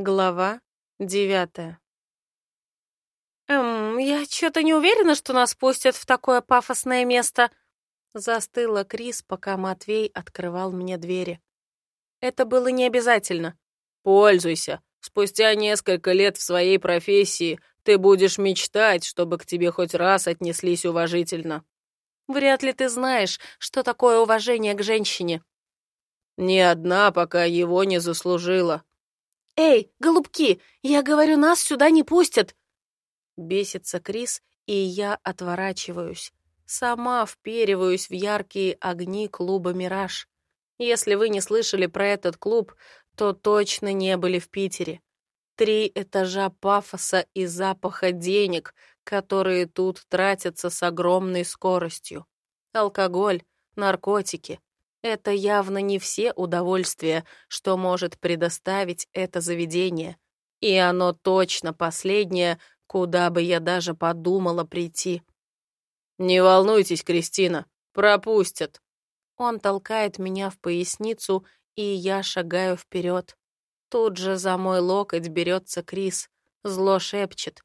Глава девятая. «Эм, я что-то не уверена, что нас пустят в такое пафосное место», застыла Крис, пока Матвей открывал мне двери. Это было не обязательно. «Пользуйся. Спустя несколько лет в своей профессии ты будешь мечтать, чтобы к тебе хоть раз отнеслись уважительно». «Вряд ли ты знаешь, что такое уважение к женщине». «Ни одна пока его не заслужила», «Эй, голубки, я говорю, нас сюда не пустят!» Бесится Крис, и я отворачиваюсь. Сама впериваюсь в яркие огни клуба «Мираж». Если вы не слышали про этот клуб, то точно не были в Питере. Три этажа пафоса и запаха денег, которые тут тратятся с огромной скоростью. Алкоголь, наркотики, это явно не все удовольствия, что может предоставить это заведение. И оно точно последнее, куда бы я даже подумала прийти. «Не волнуйтесь, Кристина, пропустят». Он толкает меня в поясницу, и я шагаю вперед. Тут же за мой локоть берется Крис, зло шепчет.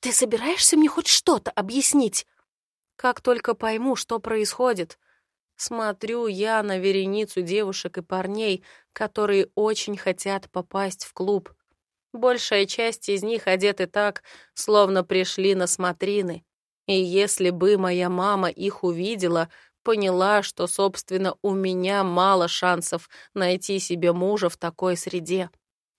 «Ты собираешься мне хоть что-то объяснить?» Как только пойму, что происходит, Смотрю я на вереницу девушек и парней, которые очень хотят попасть в клуб. Большая часть из них одеты так, словно пришли на смотрины. И если бы моя мама их увидела, поняла, что, собственно, у меня мало шансов найти себе мужа в такой среде.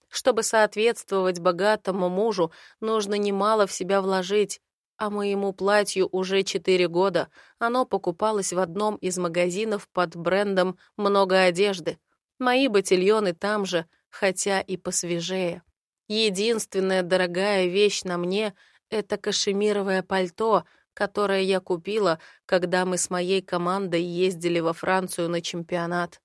Чтобы соответствовать богатому мужу, нужно немало в себя вложить, а моему платью уже четыре года. Оно покупалось в одном из магазинов под брендом «Много одежды». Мои ботильоны там же, хотя и посвежее. Единственная дорогая вещь на мне — это кашемировое пальто, которое я купила, когда мы с моей командой ездили во Францию на чемпионат.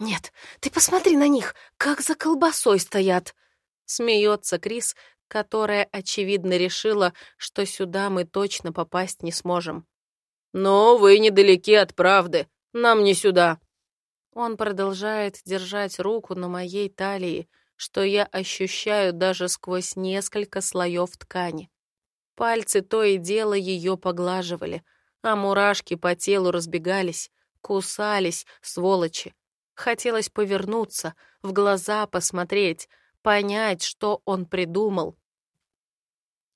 «Нет, ты посмотри на них, как за колбасой стоят!» Смеется Крис, которая, очевидно, решила, что сюда мы точно попасть не сможем. «Но вы недалеки от правды. Нам не сюда». Он продолжает держать руку на моей талии, что я ощущаю даже сквозь несколько слоев ткани. Пальцы то и дело ее поглаживали, а мурашки по телу разбегались, кусались, сволочи. Хотелось повернуться, в глаза посмотреть, понять, что он придумал,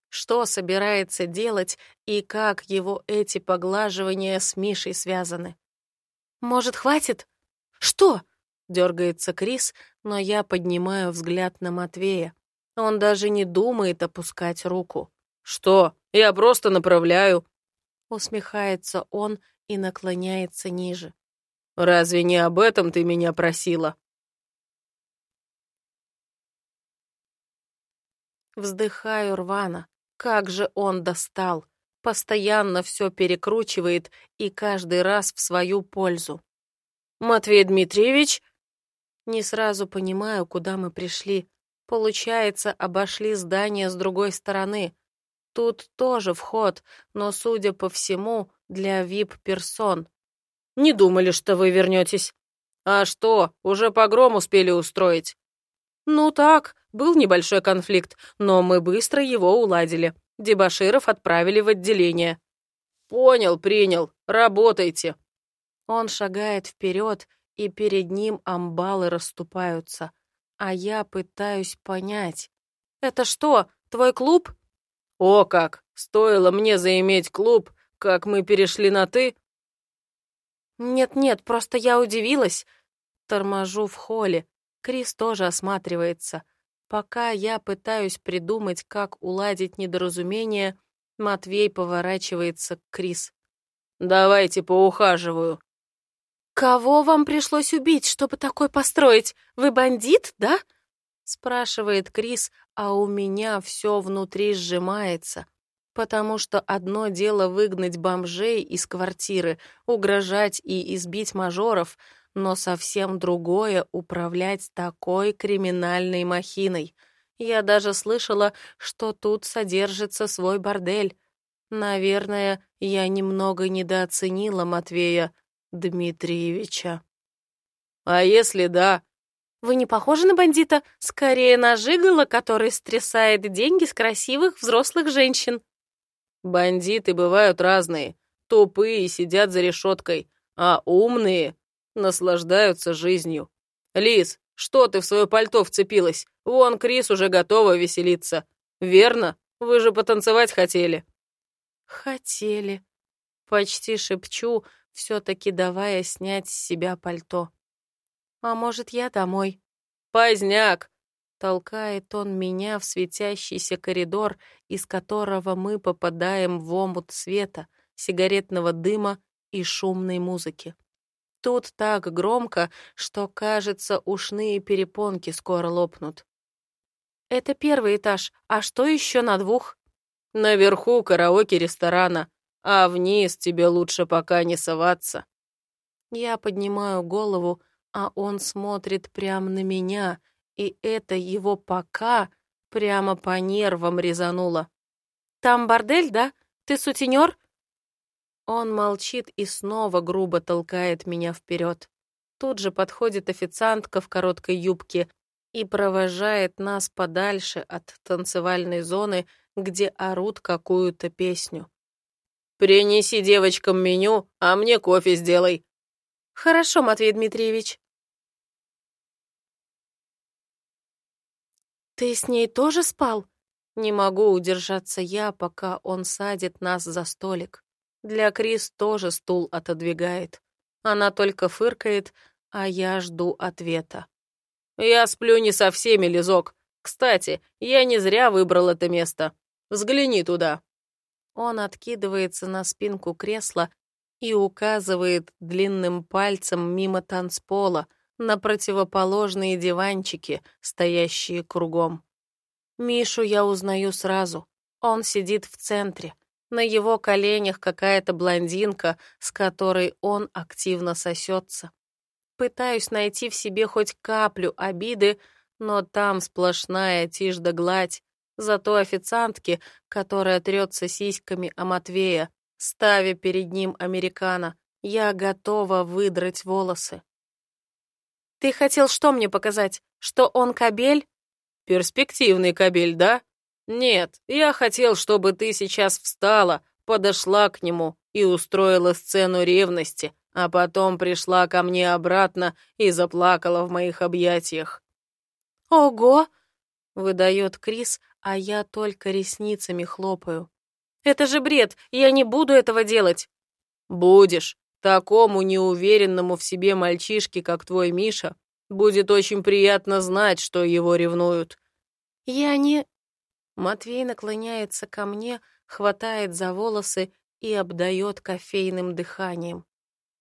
что собирается делать и как его эти поглаживания с Мишей связаны. «Может, хватит?» «Что?» — дергается Крис, но я поднимаю взгляд на Матвея. Он даже не думает опускать руку. «Что? Я просто направляю!» Усмехается он и наклоняется ниже. «Разве не об этом ты меня просила?» Вздыхаю рвано. Как же он достал. Постоянно все перекручивает и каждый раз в свою пользу. «Матвей Дмитриевич?» Не сразу понимаю, куда мы пришли. Получается, обошли здание с другой стороны. Тут тоже вход, но, судя по всему, для вип-персон. «Не думали, что вы вернетесь?» «А что, уже погром успели устроить?» «Ну так, был небольшой конфликт, но мы быстро его уладили. Дебаширов отправили в отделение». «Понял, принял. Работайте». Он шагает вперед, и перед ним амбалы расступаются. А я пытаюсь понять. «Это что, твой клуб?» «О как! Стоило мне заиметь клуб, как мы перешли на «ты». «Нет-нет, просто я удивилась». Торможу в холле. Крис тоже осматривается. Пока я пытаюсь придумать, как уладить недоразумение, Матвей поворачивается к Крис. «Давайте поухаживаю». «Кого вам пришлось убить, чтобы такой построить? Вы бандит, да?» спрашивает Крис, а у меня все внутри сжимается, потому что одно дело выгнать бомжей из квартиры, угрожать и избить мажоров — но совсем другое управлять такой криминальной махиной. Я даже слышала, что тут содержится свой бордель. Наверное, я немного недооценила Матвея Дмитриевича. А если да? Вы не похожи на бандита, скорее на жигала, который стрясает деньги с красивых взрослых женщин». «Бандиты бывают разные. Тупые сидят за решеткой, а умные наслаждаются жизнью. Лиз, что ты в свое пальто вцепилась? Вон Крис уже готова веселиться. Верно? Вы же потанцевать хотели». «Хотели», — почти шепчу, все-таки давая снять с себя пальто. «А может, я домой?» «Поздняк!» Толкает он меня в светящийся коридор, из которого мы попадаем в омут света, сигаретного дыма и шумной музыки. Тут так громко, что, кажется, ушные перепонки скоро лопнут. Это первый этаж, а что еще на двух? Наверху караоке ресторана, а вниз тебе лучше пока не соваться. Я поднимаю голову, а он смотрит прямо на меня, и это его «пока» прямо по нервам резануло. «Там бордель, да? Ты сутенер?» Он молчит и снова грубо толкает меня вперед. Тут же подходит официантка в короткой юбке и провожает нас подальше от танцевальной зоны, где орут какую-то песню. «Принеси девочкам меню, а мне кофе сделай». «Хорошо, Матвей Дмитриевич». «Ты с ней тоже спал?» Не могу удержаться я, пока он садит нас за столик. Для Крис тоже стул отодвигает. Она только фыркает, а я жду ответа. «Я сплю не со всеми, Лизок. Кстати, я не зря выбрал это место. Взгляни туда». Он откидывается на спинку кресла и указывает длинным пальцем мимо танцпола на противоположные диванчики, стоящие кругом. Мишу я узнаю сразу. Он сидит в центре, на его коленях какая-то блондинка, с которой он активно сосется. Пытаюсь найти в себе хоть каплю обиды, но там сплошная тишь да гладь. Зато официантки, которая трется сиськами о Матвея, ставя перед ним американо, я готова выдрать волосы. «Ты хотел что мне показать? Что он кабель?» «Перспективный кабель, да?» «Нет, я хотел, чтобы ты сейчас встала, подошла к нему и устроила сцену ревности, а потом пришла ко мне обратно и заплакала в моих объятиях». «Ого!» — выдает Крис, а я только ресницами хлопаю. «Это же бред! Я не буду этого делать!» «Будешь. Такому неуверенному в себе мальчишке, как твой Миша, будет очень приятно знать, что его ревнуют». «Я не...» Матвей наклоняется ко мне, хватает за волосы и обдает кофейным дыханием.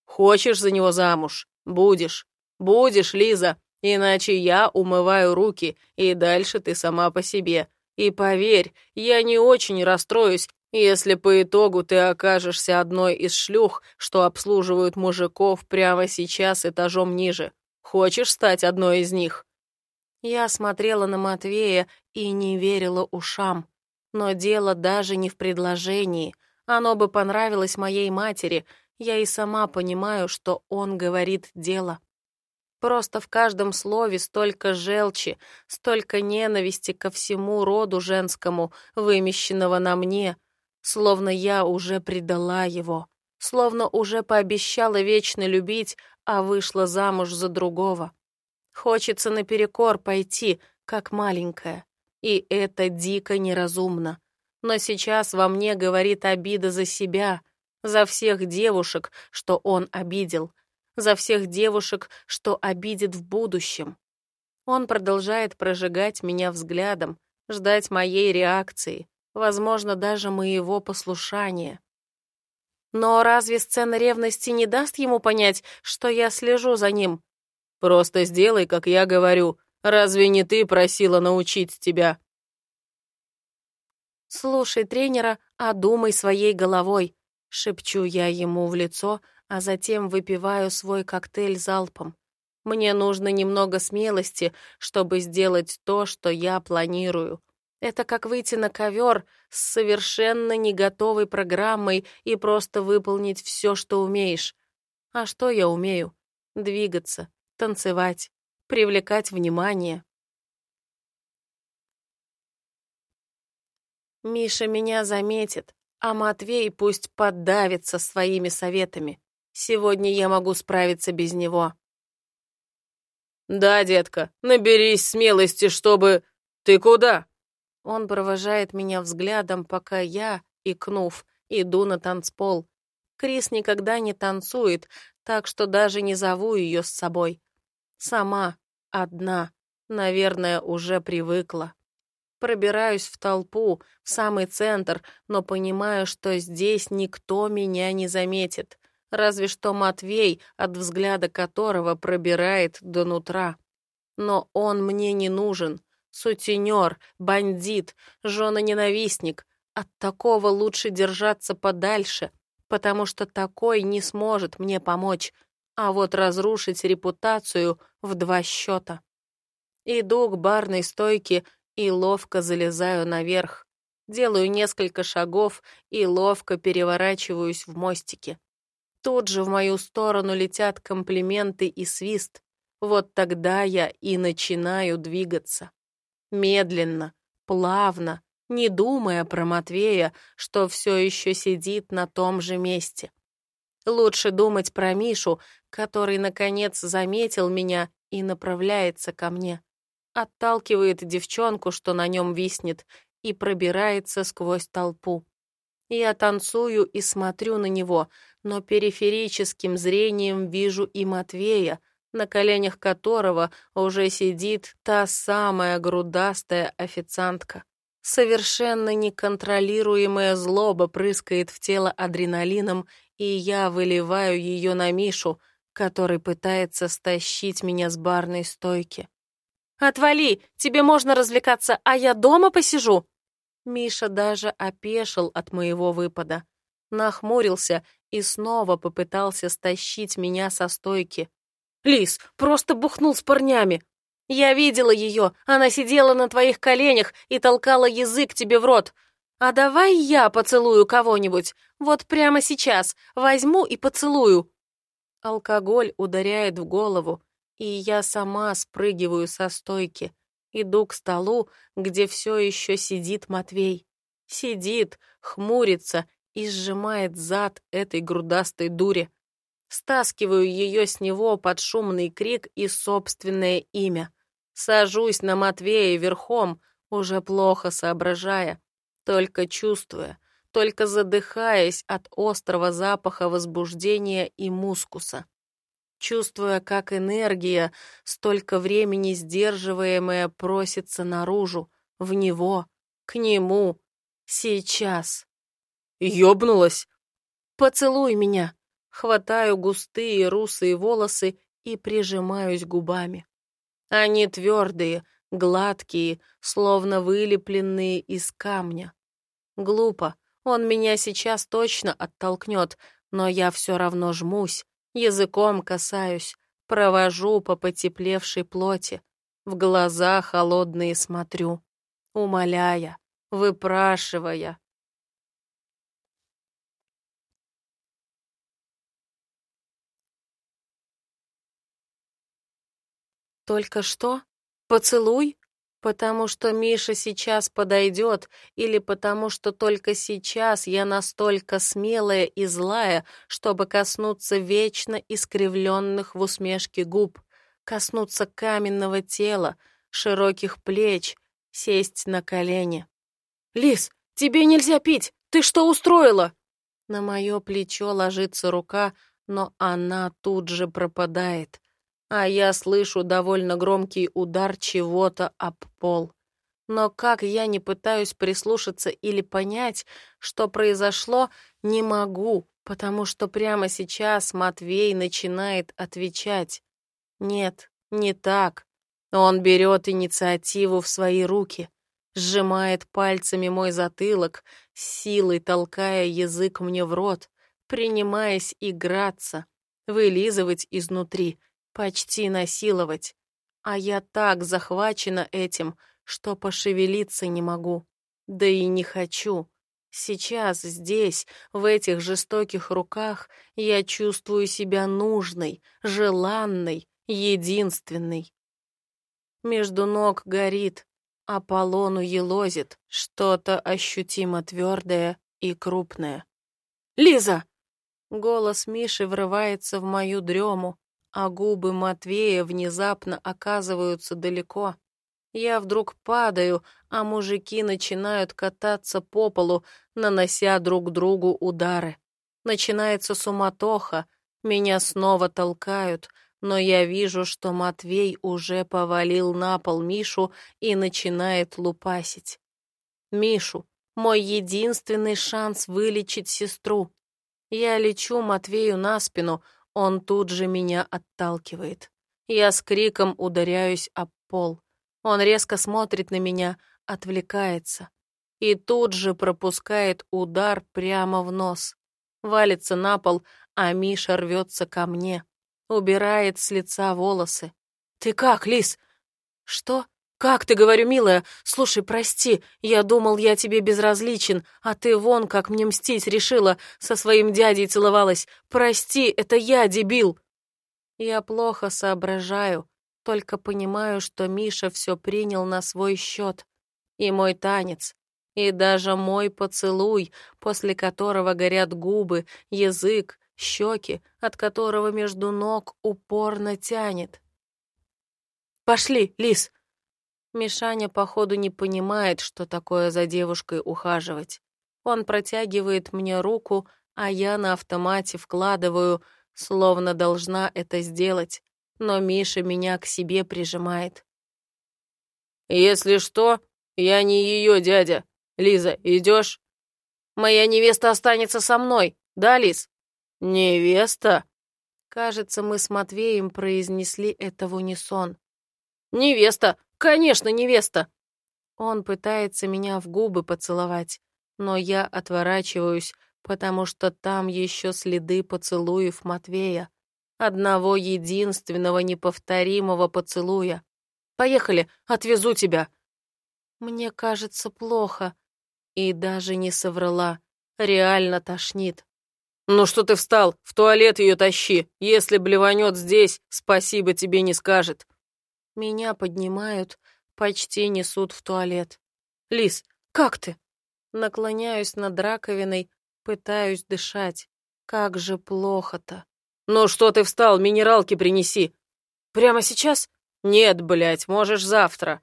«Хочешь за него замуж? Будешь. Будешь, Лиза, иначе я умываю руки, и дальше ты сама по себе. И поверь, я не очень расстроюсь, если по итогу ты окажешься одной из шлюх, что обслуживают мужиков прямо сейчас этажом ниже. Хочешь стать одной из них?» Я смотрела на Матвея и не верила ушам. Но дело даже не в предложении. Оно бы понравилось моей матери. Я и сама понимаю, что он говорит дело. Просто в каждом слове столько желчи, столько ненависти ко всему роду женскому, вымещенного на мне, словно я уже предала его, словно уже пообещала вечно любить, а вышла замуж за другого. Хочется наперекор пойти, как маленькая. И это дико неразумно. Но сейчас во мне говорит обида за себя, за всех девушек, что он обидел, за всех девушек, что обидит в будущем. Он продолжает прожигать меня взглядом, ждать моей реакции, возможно, даже моего послушания. Но разве сцена ревности не даст ему понять, что я слежу за ним, Просто сделай, как я говорю. Разве не ты просила научить тебя?» «Слушай тренера, а думай своей головой», — шепчу я ему в лицо, а затем выпиваю свой коктейль залпом. Мне нужно немного смелости, чтобы сделать то, что я планирую. Это как выйти на ковер с совершенно не готовой программой и просто выполнить все, что умеешь. А что я умею? Двигаться, танцевать, привлекать внимание. Миша меня заметит, а Матвей пусть поддавится своими советами. Сегодня я могу справиться без него. «Да, детка, наберись смелости, чтобы... Ты куда?» Он провожает меня взглядом, пока я, икнув, иду на танцпол. Крис никогда не танцует, так что даже не зову ее с собой. Сама, одна, наверное, уже привыкла. Пробираюсь в толпу, в самый центр, но понимаю, что здесь никто меня не заметит. Разве что Матвей, от взгляда которого пробирает до нутра. Но он мне не нужен. Сутенер, бандит, жена-ненавистник. От такого лучше держаться подальше, потому что такой не сможет мне помочь, а вот разрушить репутацию в два счета. Иду к барной стойке и ловко залезаю наверх. Делаю несколько шагов и ловко переворачиваюсь в мостике. Тут же в мою сторону летят комплименты и свист. Вот тогда я и начинаю двигаться. Медленно, плавно, не думая про Матвея, что все еще сидит на том же месте. Лучше думать про Мишу, который, наконец, заметил меня и направляется ко мне отталкивает девчонку, что на нем виснет, и пробирается сквозь толпу. Я танцую и смотрю на него, но периферическим зрением вижу и Матвея, на коленях которого уже сидит та самая грудастая официантка. Совершенно неконтролируемая злоба прыскает в тело адреналином, и я выливаю ее на Мишу, который пытается стащить меня с барной стойки. «Отвали! Тебе можно развлекаться, а я дома посижу!» Миша даже опешил от моего выпада. Нахмурился и снова попытался стащить меня со стойки. «Лис, просто бухнул с парнями!» «Я видела ее, она сидела на твоих коленях и толкала язык тебе в рот. А давай я поцелую кого-нибудь, вот прямо сейчас, возьму и поцелую!» Алкоголь ударяет в голову, и я сама спрыгиваю со стойки, иду к столу, где все еще сидит Матвей. Сидит, хмурится и сжимает зад этой грудастой дури. Стаскиваю ее с него под шумный крик и собственное имя. Сажусь на Матвея верхом, уже плохо соображая, только чувствуя, только задыхаясь от острого запаха возбуждения и мускуса чувствуя, как энергия, столько времени сдерживаемая, просится наружу, в него, к нему, сейчас. Ёбнулась. «Поцелуй меня!» Хватаю густые русые волосы и прижимаюсь губами. Они твердые, гладкие, словно вылепленные из камня. Глупо, он меня сейчас точно оттолкнет, но я все равно жмусь, Языком касаюсь, провожу по потеплевшей плоти, в глаза холодные смотрю, умоляя, выпрашивая. Только что? Поцелуй? Потому что Миша сейчас подойдет, или потому что только сейчас я настолько смелая и злая, чтобы коснуться вечно искривленных в усмешке губ, коснуться каменного тела, широких плеч, сесть на колени. «Лис, тебе нельзя пить! Ты что устроила?» На мое плечо ложится рука, но она тут же пропадает а я слышу довольно громкий удар чего-то об пол. Но как я не пытаюсь прислушаться или понять, что произошло, не могу, потому что прямо сейчас Матвей начинает отвечать. Нет, не так. Он берет инициативу в свои руки, сжимает пальцами мой затылок, силой толкая язык мне в рот, принимаясь играться, вылизывать изнутри — Почти насиловать. А я так захвачена этим, что пошевелиться не могу. Да и не хочу. Сейчас, здесь, в этих жестоких руках, я чувствую себя нужной, желанной, единственной. Между ног горит, а по лону елозит что-то ощутимо твердое и крупное. «Лиза!» Голос Миши врывается в мою дрему, а губы Матвея внезапно оказываются далеко. Я вдруг падаю, а мужики начинают кататься по полу, нанося друг другу удары. Начинается суматоха, меня снова толкают, но я вижу, что Матвей уже повалил на пол Мишу и начинает лупасить. Мишу, мой единственный шанс вылечить сестру. Я лечу Матвею на спину, он тут же меня отталкивает. Я с криком ударяюсь об пол. Он резко смотрит на меня, отвлекается. И тут же пропускает удар прямо в нос. Валится на пол, а Миша рвется ко мне. Убирает с лица волосы. «Ты как, Лис?» «Что? Как ты, говорю, милая? Слушай, прости, я думал, я тебе безразличен, а ты вон как мне мстить решила, со своим дядей целовалась. Прости, это я, дебил!» Я плохо соображаю, только понимаю, что Миша все принял на свой счет. И мой танец, и даже мой поцелуй, после которого горят губы, язык, щеки, от которого между ног упорно тянет. «Пошли, Лис!» Мишаня, походу, не понимает, что такое за девушкой ухаживать. Он протягивает мне руку, а я на автомате вкладываю, словно должна это сделать, но Миша меня к себе прижимает. «Если что, я не ее дядя. Лиза, идешь?» «Моя невеста останется со мной, да, Лиз?» «Невеста?» Кажется, мы с Матвеем произнесли это в унисон. «Невеста! Конечно, невеста!» Он пытается меня в губы поцеловать, но я отворачиваюсь, потому что там еще следы поцелуев Матвея. Одного единственного неповторимого поцелуя. «Поехали, отвезу тебя!» Мне кажется плохо. И даже не соврала. Реально тошнит. «Ну что ты встал? В туалет ее тащи. Если блеванет здесь, спасибо тебе не скажет». Меня поднимают, почти несут в туалет. «Лис, как ты?» Наклоняюсь над раковиной, пытаюсь дышать. Как же плохо-то. «Ну что ты встал? Минералки принеси». «Прямо сейчас?» «Нет, блядь, можешь завтра».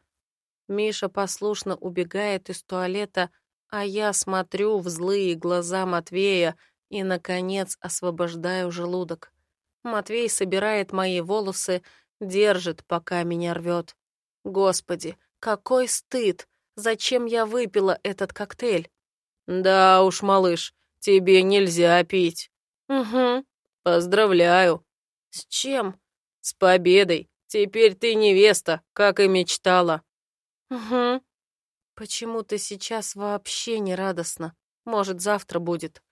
Миша послушно убегает из туалета, а я смотрю в злые глаза Матвея, и, наконец, освобождаю желудок. Матвей собирает мои волосы, держит, пока меня рвет. Господи, какой стыд! Зачем я выпила этот коктейль? Да уж, малыш, тебе нельзя пить. Угу. Поздравляю. С чем? С победой. Теперь ты невеста, как и мечтала. Угу. Почему-то сейчас вообще не радостно. Может, завтра будет.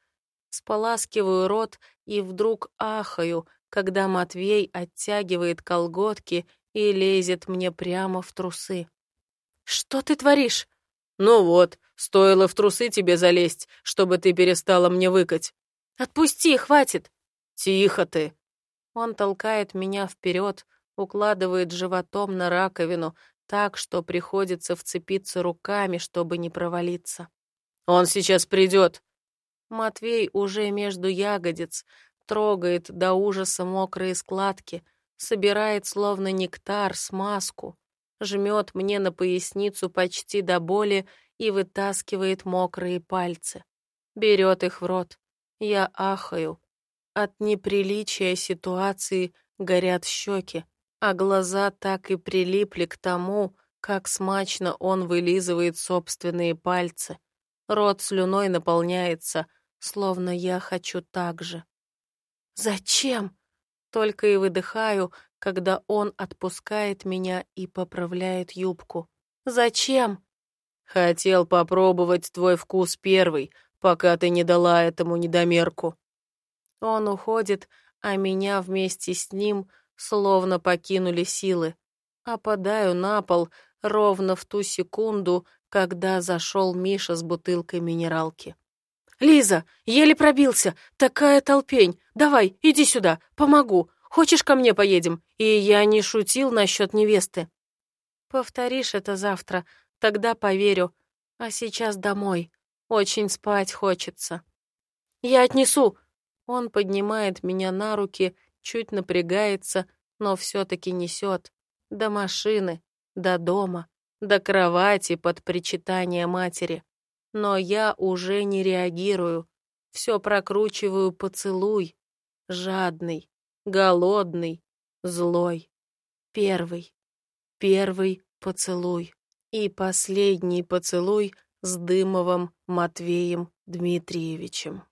Споласкиваю рот и вдруг ахаю, когда Матвей оттягивает колготки и лезет мне прямо в трусы. «Что ты творишь?» «Ну вот, стоило в трусы тебе залезть, чтобы ты перестала мне выкать». «Отпусти, хватит!» «Тихо ты!» Он толкает меня вперед, укладывает животом на раковину, так, что приходится вцепиться руками, чтобы не провалиться. «Он сейчас придет!» Матвей уже между ягодиц, трогает до ужаса мокрые складки, собирает словно нектар смазку, жмет мне на поясницу почти до боли и вытаскивает мокрые пальцы. Берет их в рот. Я ахаю. От неприличия ситуации горят щеки, а глаза так и прилипли к тому, как смачно он вылизывает собственные пальцы. Рот слюной наполняется, словно я хочу так же. «Зачем?» Только и выдыхаю, когда он отпускает меня и поправляет юбку. «Зачем?» «Хотел попробовать твой вкус первый, пока ты не дала этому недомерку». Он уходит, а меня вместе с ним словно покинули силы. Опадаю на пол ровно в ту секунду, когда зашел Миша с бутылкой минералки. «Лиза, еле пробился, такая толпень. Давай, иди сюда, помогу. Хочешь, ко мне поедем?» И я не шутил насчет невесты. Повторишь это завтра, тогда поверю. А сейчас домой. Очень спать хочется. Я отнесу. Он поднимает меня на руки, чуть напрягается, но все-таки несет. До машины, до дома, до кровати под причитание матери. Но я уже не реагирую. Все прокручиваю поцелуй. Жадный, голодный, злой. Первый, первый поцелуй. И последний поцелуй с Дымовым Матвеем Дмитриевичем.